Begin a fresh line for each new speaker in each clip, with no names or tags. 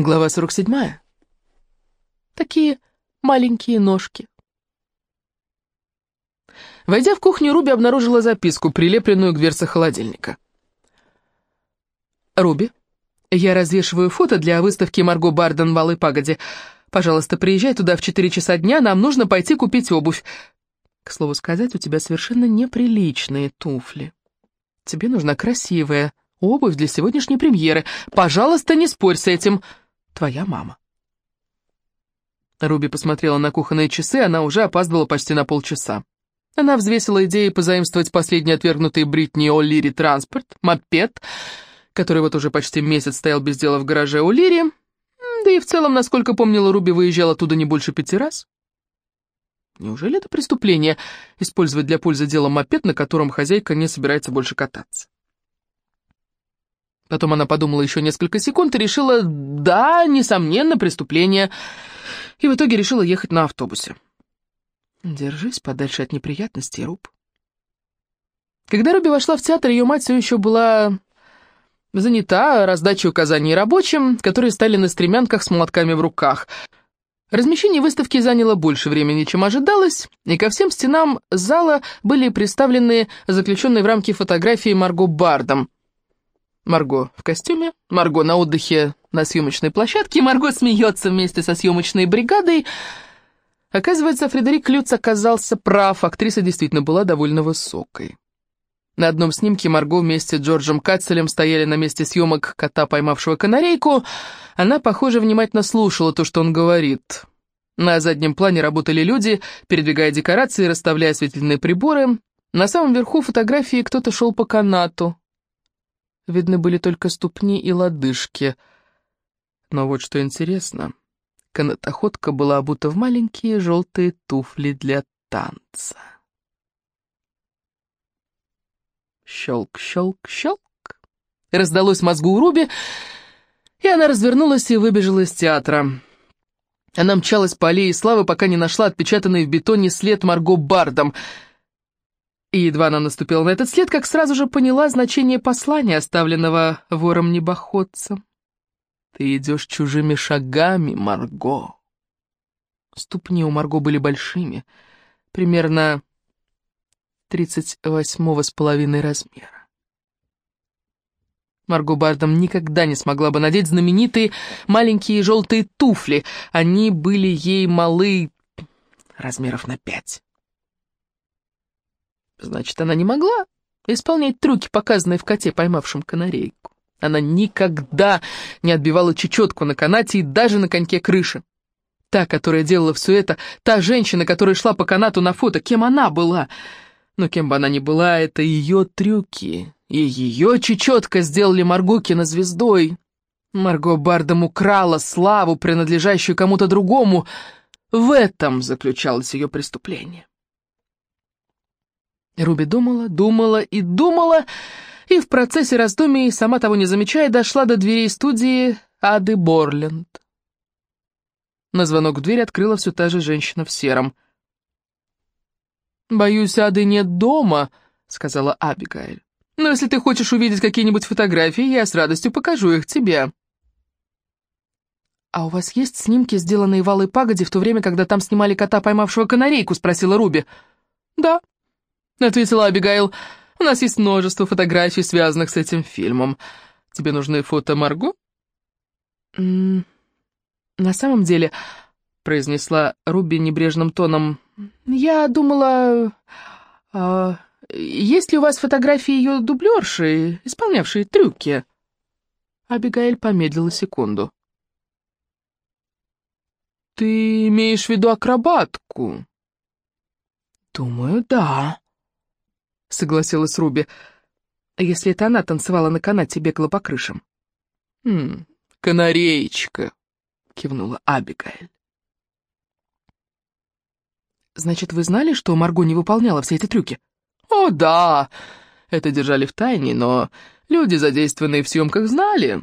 Глава 47. Такие маленькие ножки. Войдя в кухню, Руби обнаружила записку, прилепленную к дверце холодильника. «Руби, я развешиваю фото для выставки Марго Барден в Алой Пагоде. Пожалуйста, приезжай туда в 4 часа дня, нам нужно пойти купить обувь. К слову сказать, у тебя совершенно неприличные туфли. Тебе нужна красивая обувь для сегодняшней премьеры. Пожалуйста, не спорь с этим» твоя мама». Руби посмотрела на кухонные часы, она уже опаздывала почти на полчаса. Она взвесила идею позаимствовать последний отвергнутый Бритни О'Лири транспорт, мопед, который вот уже почти месяц стоял без дела в гараже О'Лири, да и в целом, насколько помнила, Руби выезжала оттуда не больше пяти раз. Неужели это преступление — использовать для пользы дела мопед, на котором хозяйка не собирается больше кататься? Потом она подумала еще несколько секунд и решила, да, несомненно, преступление. И в итоге решила ехать на автобусе. Держись подальше от неприятностей, Руб. Когда Руби вошла в театр, ее мать все еще была занята раздачей указаний рабочим, которые стали на стремянках с молотками в руках. Размещение выставки заняло больше времени, чем ожидалось, и ко всем стенам зала были представлены заключенные в рамки фотографии Марго Бардом — Марго в костюме, Марго на отдыхе на съемочной площадке, Марго смеется вместе со съемочной бригадой. Оказывается, Фредерик Люц оказался прав, актриса действительно была довольно высокой. На одном снимке Марго вместе с Джорджем Катцелем стояли на месте съемок кота, поймавшего канарейку. Она, похоже, внимательно слушала то, что он говорит. На заднем плане работали люди, передвигая декорации, расставляя осветительные приборы. На самом верху фотографии кто-то шел по канату. Видны были только ступни и лодыжки. Но вот что интересно, канатоходка была обута в маленькие желтые туфли для танца. Щелк, щелк, щелк. Раздалось мозгу у Руби, и она развернулась и выбежала из театра. Она мчалась по аллее славы, пока не нашла отпечатанный в бетоне след Марго Бардом — и едва она наступила на этот след, как сразу же поняла значение послания, оставленного вором-небоходцем. «Ты идешь чужими шагами, Марго». Ступни у Марго были большими, примерно тридцать восьмого с половиной размера. Марго Бардом никогда не смогла бы надеть знаменитые маленькие желтые туфли. Они были ей малы размеров на пять. Значит, она не могла исполнять трюки, показанные в коте, поймавшем канарейку. Она никогда не отбивала чечетку на канате и даже на коньке крыши. Та, которая делала все это, та женщина, которая шла по канату на фото, кем она была? Но кем бы она ни была, это ее трюки. И ее чечетка сделали Маргукина звездой. Марго Бардом украла славу, принадлежащую кому-то другому. В этом заключалось ее преступление. Руби думала, думала и думала, и в процессе раздумий, сама того не замечая, дошла до дверей студии Ады Борленд. На звонок в дверь открыла все та же женщина в сером. «Боюсь, Ады нет дома», — сказала Абигайль. «Но если ты хочешь увидеть какие-нибудь фотографии, я с радостью покажу их тебе». «А у вас есть снимки, сделанные в Алой Пагоде в то время, когда там снимали кота, поймавшего канарейку?» — спросила Руби. «Да», — ответила Абигайл. «У нас есть множество фотографий, связанных с этим фильмом. Тебе нужны фото Марго?» «На самом деле...» — произнесла Руби небрежным тоном. «Я думала... А, есть ли у вас фотографии ее дублерши, исполнявшие трюки?» Абигаэль помедлила секунду. «Ты имеешь в виду акробатку?» «Думаю, да», — согласилась Руби. «Если это она танцевала на канате, бегала по крышам». «Хм, канареечка», — кивнула Абигаэль. «Значит, вы знали, что Марго не выполняла все эти трюки?» «О, да! Это держали в тайне, но люди, задействованные в съемках, знали.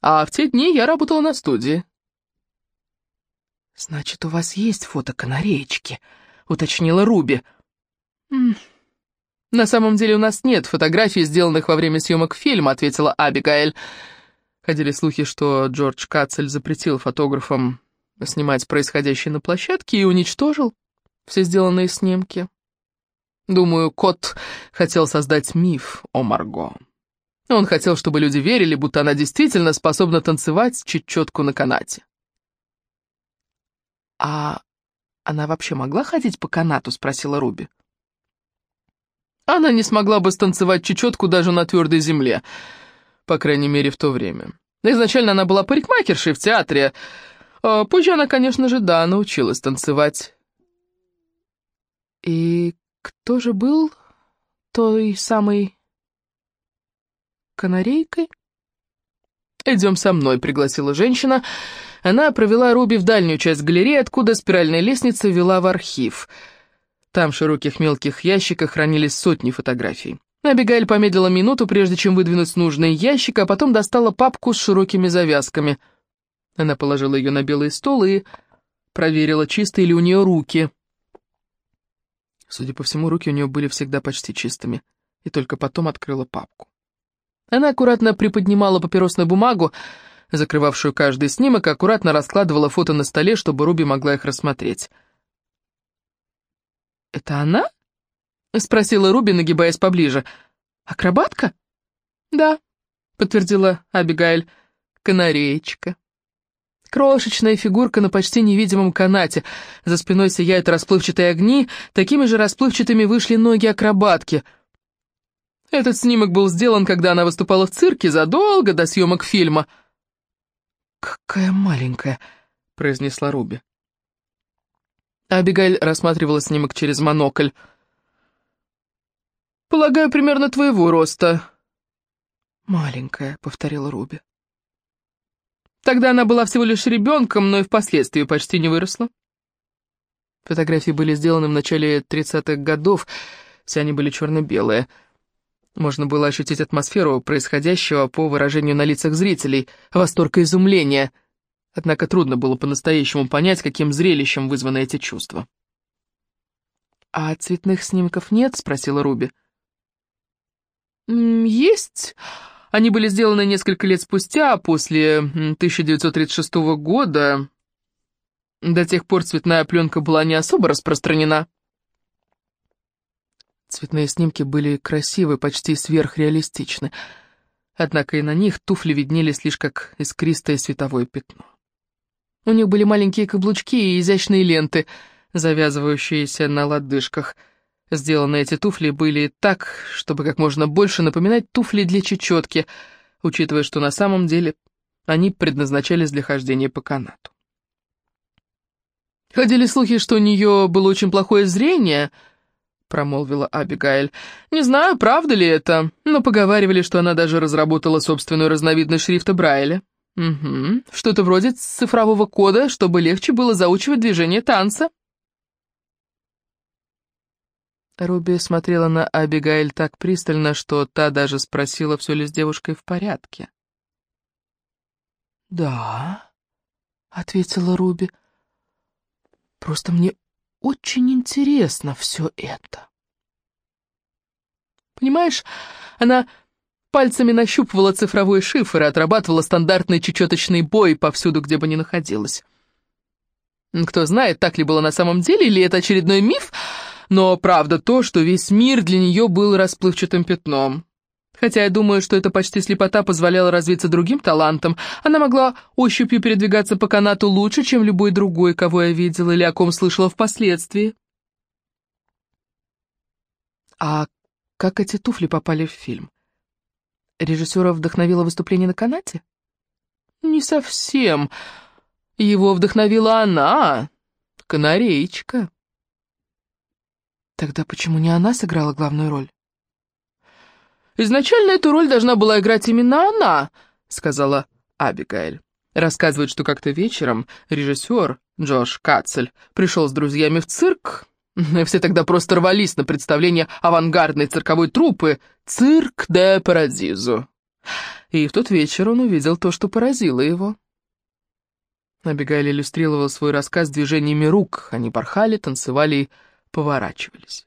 А в те дни я работала на студии». «Значит, у вас есть фото канареечки?» — уточнила Руби. «На самом деле у нас нет фотографий, сделанных во время съемок фильма», — ответила Абигаэль. Ходили слухи, что Джордж Кацель запретил фотографам снимать происходящее на площадке и уничтожил все сделанные снимки. Думаю, кот хотел создать миф о Марго. Он хотел, чтобы люди верили, будто она действительно способна танцевать чечетку на канате. «А она вообще могла ходить по канату?» — спросила Руби. Она не смогла бы станцевать чечетку даже на твердой земле, по крайней мере, в то время. Изначально она была парикмахершей в театре, а позже она, конечно же, да, научилась танцевать. И кто же был той самой канарейкой? «Идем со мной», — пригласила женщина. Она провела Руби в дальнюю часть галереи, откуда спиральная лестница вела в архив. Там в широких мелких ящиках хранились сотни фотографий. Абигаэль помедлила минуту, прежде чем выдвинуть нужный ящик, а потом достала папку с широкими завязками. Она положила ее на белый стол и проверила, чистые ли у нее руки. Судя по всему, руки у нее были всегда почти чистыми, и только потом открыла папку. Она аккуратно приподнимала папиросную бумагу, закрывавшую каждый снимок, аккуратно раскладывала фото на столе, чтобы Руби могла их рассмотреть. «Это она?» — спросила Руби, нагибаясь поближе. «Акробатка?» «Да», — подтвердила Абигайль, — «канареечка». Крошечная фигурка на почти невидимом канате. За спиной сияют расплывчатые огни, такими же расплывчатыми вышли ноги акробатки — этот снимок был сделан, когда она выступала в цирке задолго до съемок фильма. «Какая маленькая», — произнесла Руби. Абигаль рассматривала снимок через монокль. «Полагаю, примерно твоего роста». «Маленькая», — повторила Руби. Тогда она была всего лишь ребенком, но и впоследствии почти не выросла. Фотографии были сделаны в начале 30-х годов, все они были черно-белые — можно было ощутить атмосферу происходящего по выражению на лицах зрителей, восторг и изумление. Однако трудно было по-настоящему понять, каким зрелищем вызваны эти чувства. «А цветных снимков нет?» — спросила Руби. «Есть. Они были сделаны несколько лет спустя, после 1936 года. До тех пор цветная пленка была не особо распространена». Цветные снимки были красивы, почти сверхреалистичны. Однако и на них туфли виднелись лишь как искристое световое пятно. У них были маленькие каблучки и изящные ленты, завязывающиеся на лодыжках. Сделаны эти туфли были так, чтобы как можно больше напоминать туфли для чечетки, учитывая, что на самом деле они предназначались для хождения по канату. Ходили слухи, что у нее было очень плохое зрение — промолвила Абигайль. «Не знаю, правда ли это, но поговаривали, что она даже разработала собственную разновидность шрифта Брайля. Угу, что-то вроде цифрового кода, чтобы легче было заучивать движение танца». Руби смотрела на Абигайль так пристально, что та даже спросила, все ли с девушкой в порядке. «Да», — ответила Руби, — «просто мне очень интересно все это. Понимаешь, она пальцами нащупывала цифровой шифр и отрабатывала стандартный чечеточный бой повсюду, где бы ни находилась. Кто знает, так ли было на самом деле, или это очередной миф, но правда то, что весь мир для нее был расплывчатым пятном. Хотя я думаю, что эта почти слепота позволяла развиться другим талантам. Она могла ощупью передвигаться по канату лучше, чем любой другой, кого я видела или о ком слышала впоследствии. А как эти туфли попали в фильм? Режиссера вдохновило выступление на канате? Не совсем. Его вдохновила она, канареечка. Тогда почему не она сыграла главную роль? «Изначально эту роль должна была играть именно она», — сказала Абигайль. Рассказывает, что как-то вечером режиссер Джош Кацель пришел с друзьями в цирк, все тогда просто рвались на представление авангардной цирковой труппы «Цирк де Парадизу». И в тот вечер он увидел то, что поразило его. Абигайль иллюстрировала свой рассказ движениями рук. Они порхали, танцевали и поворачивались.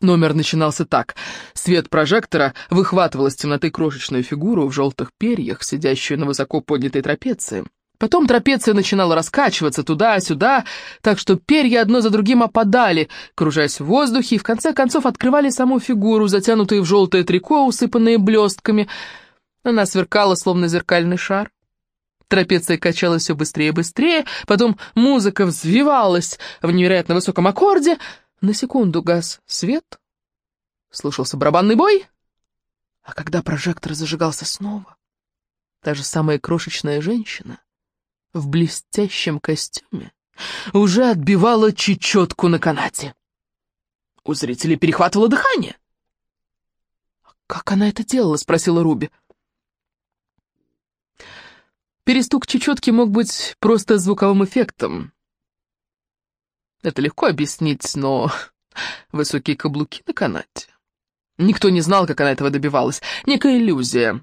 Номер начинался так. Свет прожектора выхватывал из темноты крошечную фигуру в желтых перьях, сидящую на высоко поднятой трапеции. Потом трапеция начинала раскачиваться туда-сюда, так что перья одно за другим опадали, кружась в воздухе, и в конце концов открывали саму фигуру, затянутую в желтое трико, усыпанные блестками. Она сверкала, словно зеркальный шар. Трапеция качалась все быстрее и быстрее, потом музыка взвивалась в невероятно высоком аккорде. На секунду газ свет, слышался барабанный бой, а когда прожектор зажигался снова, та же самая крошечная женщина в блестящем костюме уже отбивала чечетку на канате. У зрителей перехватывало дыхание. «Как она это делала?» — спросила Руби. Перестук чечетки мог быть просто звуковым эффектом. Это легко объяснить, но высокие каблуки на канате. Никто не знал, как она этого добивалась. Некая иллюзия.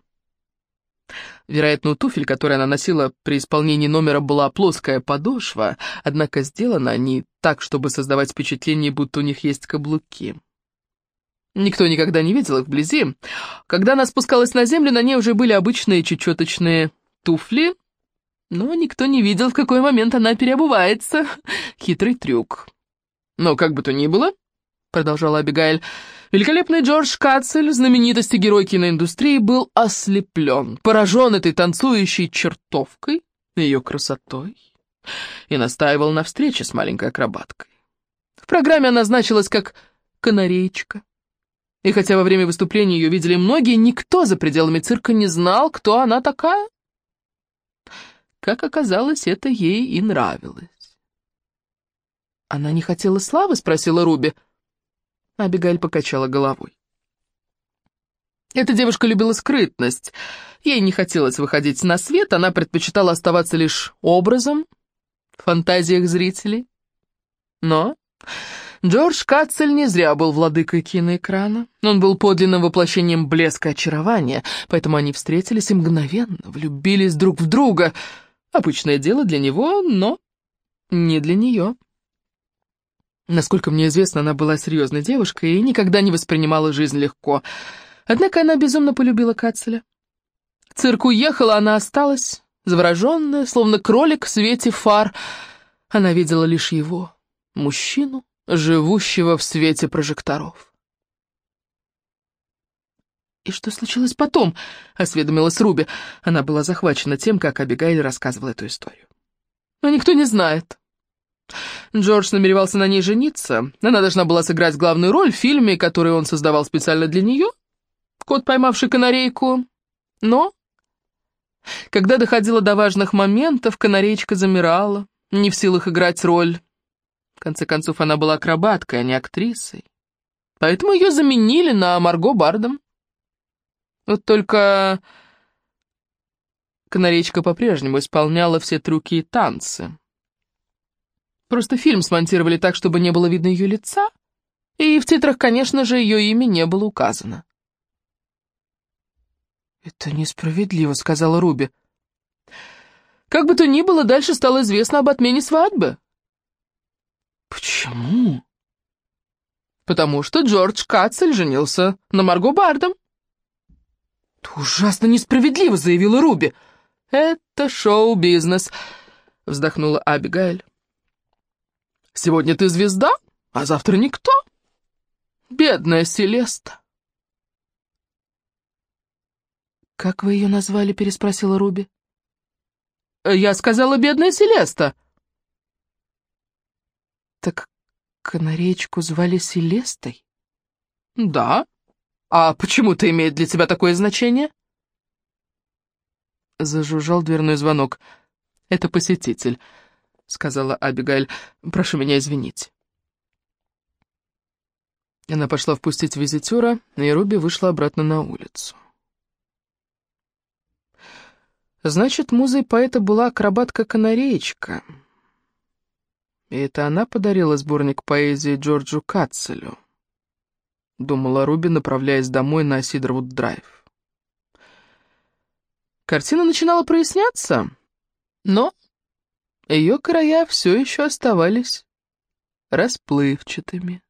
Вероятно, у туфель, которые она носила при исполнении номера, была плоская подошва, однако сделаны они так, чтобы создавать впечатление, будто у них есть каблуки. Никто никогда не видел их вблизи. Когда она спускалась на землю, на ней уже были обычные чечеточные туфли, но никто не видел, в какой момент она переобувается. Хитрый трюк. Но как бы то ни было, продолжала Абигаэль, великолепный Джордж Кацель, знаменитости герой киноиндустрии, был ослеплен, поражен этой танцующей чертовкой, ее красотой, и настаивал на встрече с маленькой акробаткой. В программе она значилась как «канареечка». И хотя во время выступления ее видели многие, никто за пределами цирка не знал, кто она такая. Как оказалось, это ей и нравилось. «Она не хотела славы?» — спросила Руби. Абигаль покачала головой. Эта девушка любила скрытность. Ей не хотелось выходить на свет, она предпочитала оставаться лишь образом в фантазиях зрителей. Но Джордж Катцель не зря был владыкой киноэкрана. Он был подлинным воплощением блеска очарования, поэтому они встретились и мгновенно влюбились друг в друга. Обычное дело для него, но не для нее. Насколько мне известно, она была серьезной девушкой и никогда не воспринимала жизнь легко. Однако она безумно полюбила Кацеля. Цирк уехала, она осталась, завороженная, словно кролик в свете фар. Она видела лишь его, мужчину, живущего в свете прожекторов. «И что случилось потом?» — осведомилась Руби. Она была захвачена тем, как Абигайль рассказывала эту историю. «Но никто не знает. Джордж намеревался на ней жениться. Она должна была сыграть главную роль в фильме, который он создавал специально для нее. Кот, поймавший канарейку. Но, когда доходило до важных моментов, канарейка замирала, не в силах играть роль. В конце концов, она была акробаткой, а не актрисой. Поэтому ее заменили на Марго Бардом. Вот только канарейка по-прежнему исполняла все трюки и танцы. Просто фильм смонтировали так, чтобы не было видно ее лица, и в титрах, конечно же, ее имя не было указано. «Это несправедливо», — сказала Руби. «Как бы то ни было, дальше стало известно об отмене свадьбы». «Почему?» «Потому что Джордж Катцель женился на Марго Бардом». «Это ужасно несправедливо», — заявила Руби. «Это шоу-бизнес», — вздохнула Абигайль. Сегодня ты звезда, а завтра никто. Бедная Селеста. «Как вы ее назвали?» — переспросила Руби. «Я сказала, бедная Селеста». «Так канареечку звали Селестой?» «Да. А почему это имеет для тебя такое значение?» Зажужжал дверной звонок. «Это посетитель». — сказала Абигаль. «Прошу меня извинить». Она пошла впустить визитера, и Руби вышла обратно на улицу. Значит, музой поэта была акробатка-канареечка. И это она подарила сборник поэзии Джорджу Катцелю, думала Руби, направляясь домой на Сидорвуд-драйв. Картина начинала проясняться, но ее края все еще оставались расплывчатыми.